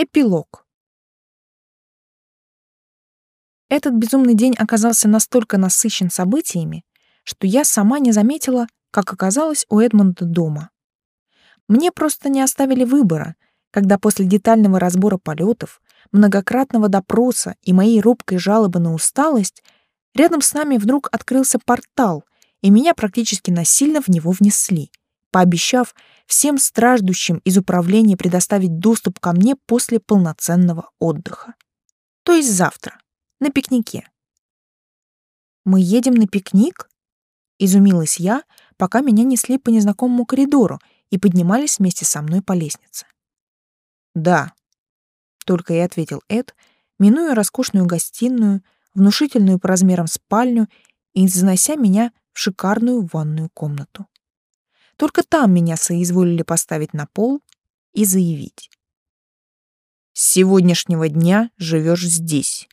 Эпилог. Этот безумный день оказался настолько насыщен событиями, что я сама не заметила, как оказалась у Эдмонда дома. Мне просто не оставили выбора, когда после детального разбора полетов, многократного допроса и моей робкой жалобы на усталость рядом с нами вдруг открылся портал, и меня практически насильно в него внесли, пообещав всем страждущим из управления предоставить доступ ко мне после полноценного отдыха. То есть завтра на пикнике. «Мы едем на пикник?» — изумилась я, пока меня несли по незнакомому коридору и поднимались вместе со мной по лестнице. «Да», — только и ответил Эд, минуя роскошную гостиную, внушительную по размерам спальню и занося меня в шикарную ванную комнату. Только там меня соизволили поставить на пол и заявить. «С сегодняшнего дня живешь здесь».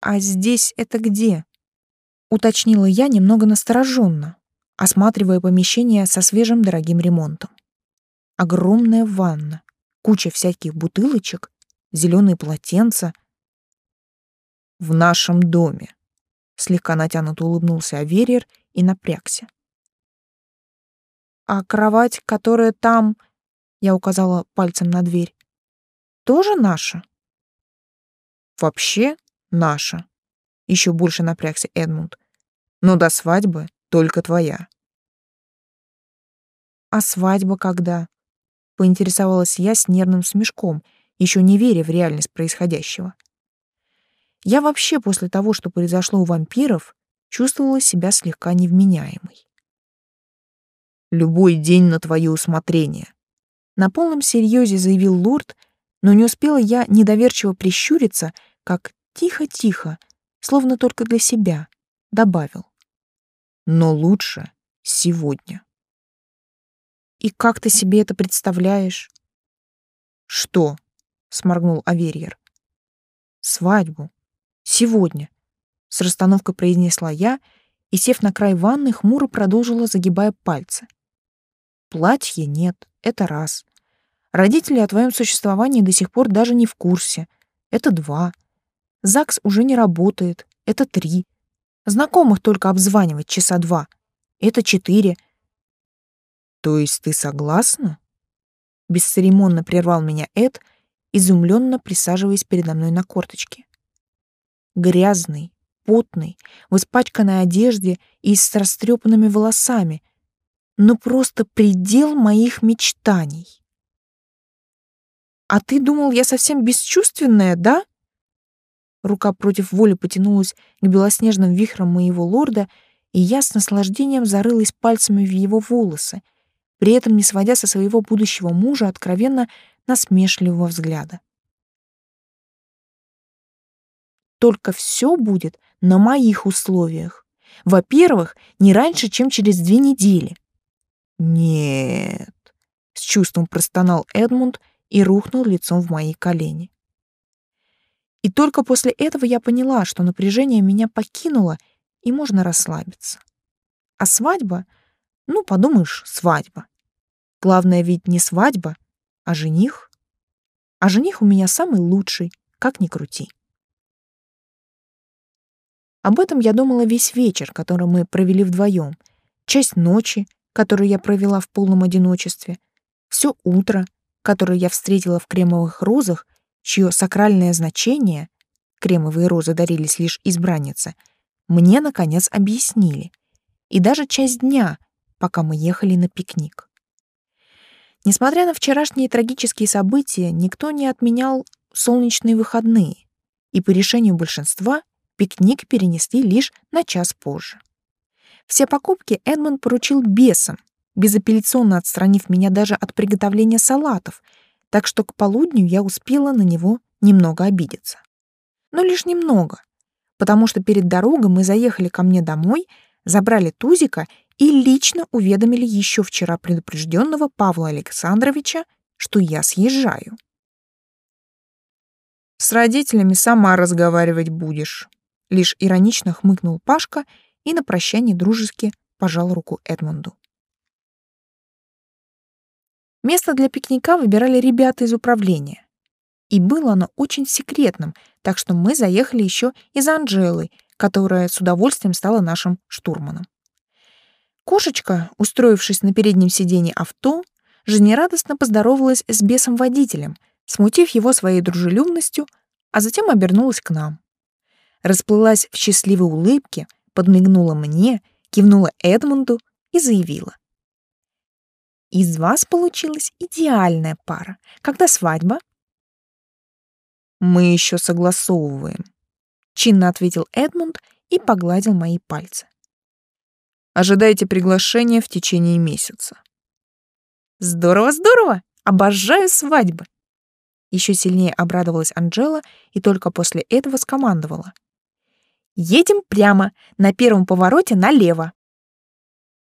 «А здесь это где?» — уточнила я немного настороженно, осматривая помещение со свежим дорогим ремонтом. Огромная ванна, куча всяких бутылочек, зеленые полотенца. «В нашем доме», — слегка натянуто улыбнулся Аверьер и напрягся. «А кровать, которая там...» — я указала пальцем на дверь. «Тоже наша?» «Вообще наша. Еще больше напрягся Эдмунд. Но до свадьбы только твоя. А свадьба когда? Поинтересовалась я с нервным смешком, еще не веря в реальность происходящего. Я вообще после того, что произошло у вампиров, чувствовала себя слегка невменяемой. «Любой день на твое усмотрение», — на полном серьезе заявил лорд, но не успела я недоверчиво прищуриться, как тихо-тихо, словно только для себя, добавил. Но лучше сегодня. И как ты себе это представляешь? Что? сморгнул Аверьер. Свадьбу. Сегодня. С расстановкой произнесла я и, сев на край ванны, хмуро продолжила, загибая пальцы. Платья нет, это раз. Родители о твоем существовании до сих пор даже не в курсе. Это два. ЗАГС уже не работает. Это три. Знакомых только обзванивать часа два. Это четыре. То есть ты согласна? Бесцеремонно прервал меня Эд, изумленно присаживаясь передо мной на корточке. Грязный, потный, в испачканной одежде и с растрепанными волосами. Ну просто предел моих мечтаний. А ты думал, я совсем бесчувственная, да? Рука против воли потянулась к белоснежным вихрам моего лорда, и я с наслаждением зарылась пальцами в его волосы, при этом не сводя со своего будущего мужа откровенно насмешливого взгляда. Только все будет на моих условиях. Во-первых, не раньше, чем через две недели. Нет, с чувством простонал Эдмунд и рухнул лицом в мои колени. И только после этого я поняла, что напряжение меня покинуло, и можно расслабиться. А свадьба? Ну, подумаешь, свадьба. Главное ведь не свадьба, а жених. А жених у меня самый лучший, как ни крути. Об этом я думала весь вечер, который мы провели вдвоем, часть ночи, которую я провела в полном одиночестве, все утро, которое я встретила в кремовых розах чье сакральное значение кремовые розы дарились лишь избраннице, мне, наконец, объяснили. И даже часть дня, пока мы ехали на пикник. Несмотря на вчерашние трагические события, никто не отменял солнечные выходные, и по решению большинства пикник перенесли лишь на час позже. Все покупки Эдмонд поручил бесам, безапелляционно отстранив меня даже от приготовления салатов — так что к полудню я успела на него немного обидеться. Но лишь немного, потому что перед дорогой мы заехали ко мне домой, забрали Тузика и лично уведомили еще вчера предупрежденного Павла Александровича, что я съезжаю. «С родителями сама разговаривать будешь», — лишь иронично хмыкнул Пашка и на прощание дружески пожал руку Эдмунду. Место для пикника выбирали ребята из управления. И было оно очень секретным, так что мы заехали еще из Анжелы, которая с удовольствием стала нашим штурманом. Кошечка, устроившись на переднем сиденье авто, жизнерадостно поздоровалась с бесом-водителем, смутив его своей дружелюбностью, а затем обернулась к нам. Расплылась в счастливой улыбке, подмигнула мне, кивнула Эдмунду и заявила. «Из вас получилась идеальная пара. Когда свадьба?» «Мы еще согласовываем», — чинно ответил Эдмунд и погладил мои пальцы. «Ожидайте приглашения в течение месяца». «Здорово, здорово! Обожаю свадьбы!» Еще сильнее обрадовалась Анжела и только после этого скомандовала. «Едем прямо, на первом повороте налево».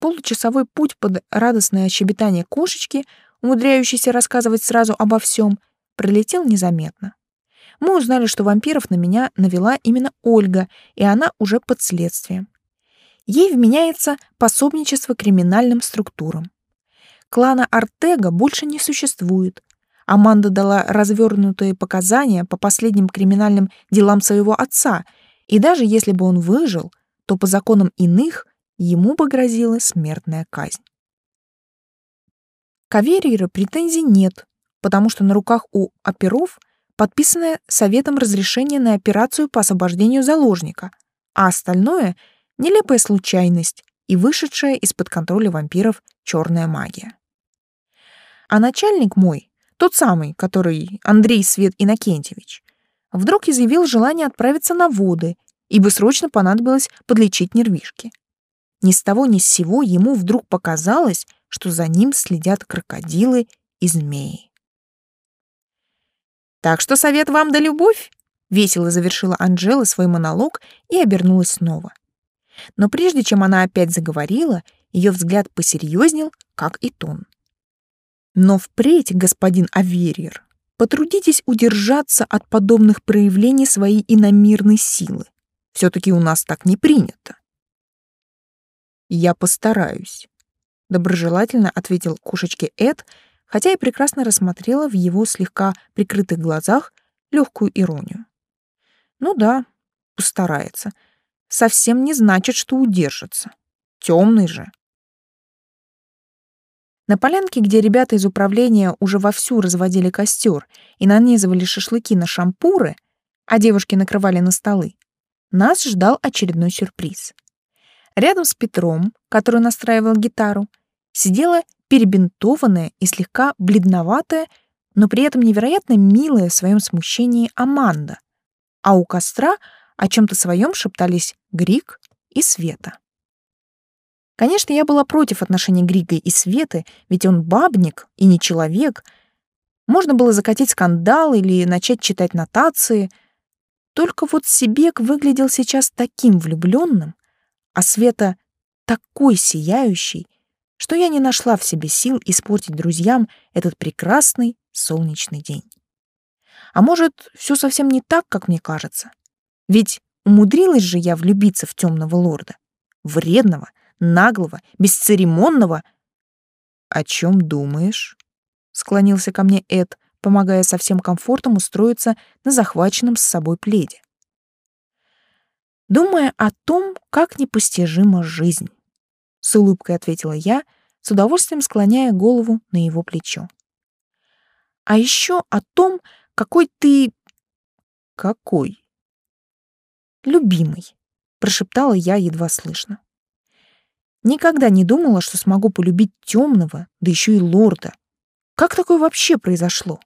Получасовой путь под радостное щебетание кошечки, умудряющейся рассказывать сразу обо всем, пролетел незаметно. Мы узнали, что вампиров на меня навела именно Ольга, и она уже под следствием. Ей вменяется пособничество криминальным структурам. Клана Артега больше не существует. Аманда дала развернутые показания по последним криминальным делам своего отца, и даже если бы он выжил, то по законам иных ему бы грозила смертная казнь. К Авериеру претензий нет, потому что на руках у оперов подписанное Советом разрешение на операцию по освобождению заложника, а остальное — нелепая случайность и вышедшая из-под контроля вампиров черная магия. А начальник мой, тот самый, который Андрей Свет Иннокентьевич, вдруг изъявил желание отправиться на воды, ибо срочно понадобилось подлечить нервишки. Ни с того ни с сего ему вдруг показалось, что за ним следят крокодилы и змеи. «Так что совет вам да любовь!» — весело завершила Анжела свой монолог и обернулась снова. Но прежде чем она опять заговорила, ее взгляд посерьезнел, как и тон. «Но впредь, господин Аверьер, потрудитесь удержаться от подобных проявлений своей иномирной силы. Все-таки у нас так не принято. «Я постараюсь», — доброжелательно ответил кошечке Эд, хотя и прекрасно рассмотрела в его слегка прикрытых глазах легкую иронию. «Ну да, постарается. Совсем не значит, что удержится. Темный же». На полянке, где ребята из управления уже вовсю разводили костер и нанизывали шашлыки на шампуры, а девушки накрывали на столы, нас ждал очередной сюрприз — Рядом с Петром, который настраивал гитару, сидела перебинтованная и слегка бледноватая, но при этом невероятно милая в своем смущении Аманда. А у костра о чем-то своем шептались Грик и Света. Конечно, я была против отношений Грига и Светы, ведь он бабник и не человек. Можно было закатить скандал или начать читать нотации. Только вот Сибек выглядел сейчас таким влюбленным, а Света такой сияющий, что я не нашла в себе сил испортить друзьям этот прекрасный солнечный день. А может, все совсем не так, как мне кажется? Ведь умудрилась же я влюбиться в темного лорда. Вредного, наглого, бесцеремонного. «О чем думаешь?» — склонился ко мне Эд, помогая со всем комфортом устроиться на захваченном с собой пледе думая о том, как непостижима жизнь. С улыбкой ответила я, с удовольствием склоняя голову на его плечо. А еще о том, какой ты... Какой? Любимый, прошептала я едва слышно. Никогда не думала, что смогу полюбить темного, да еще и лорда. Как такое вообще произошло?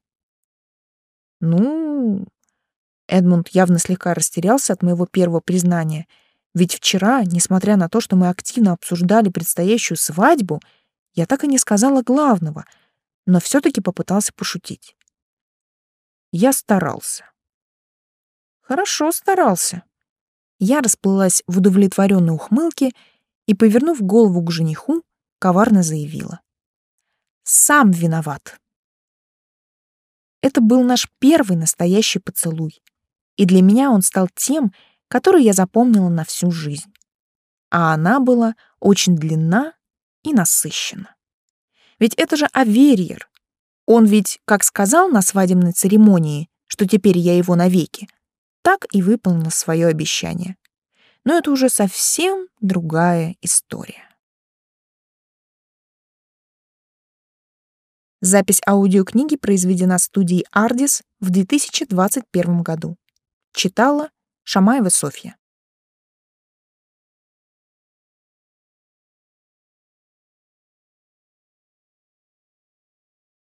Ну, Эдмунд явно слегка растерялся от моего первого признания, ведь вчера, несмотря на то, что мы активно обсуждали предстоящую свадьбу, я так и не сказала главного, но все таки попытался пошутить. Я старался. Хорошо старался. Я расплылась в удовлетворенной ухмылке и, повернув голову к жениху, коварно заявила. «Сам виноват». Это был наш первый настоящий поцелуй и для меня он стал тем, который я запомнила на всю жизнь. А она была очень длинна и насыщена. Ведь это же Аверьер, Он ведь как сказал на свадебной церемонии, что теперь я его навеки, так и выполнил свое обещание. Но это уже совсем другая история. Запись аудиокниги произведена студией Ardis в 2021 году. Читала Шамаева Софья.